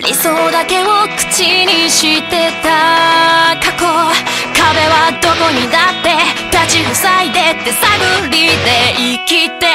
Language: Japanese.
理想だけを口にしてた過去。壁はどこにだって立ち塞いでって探りで生きて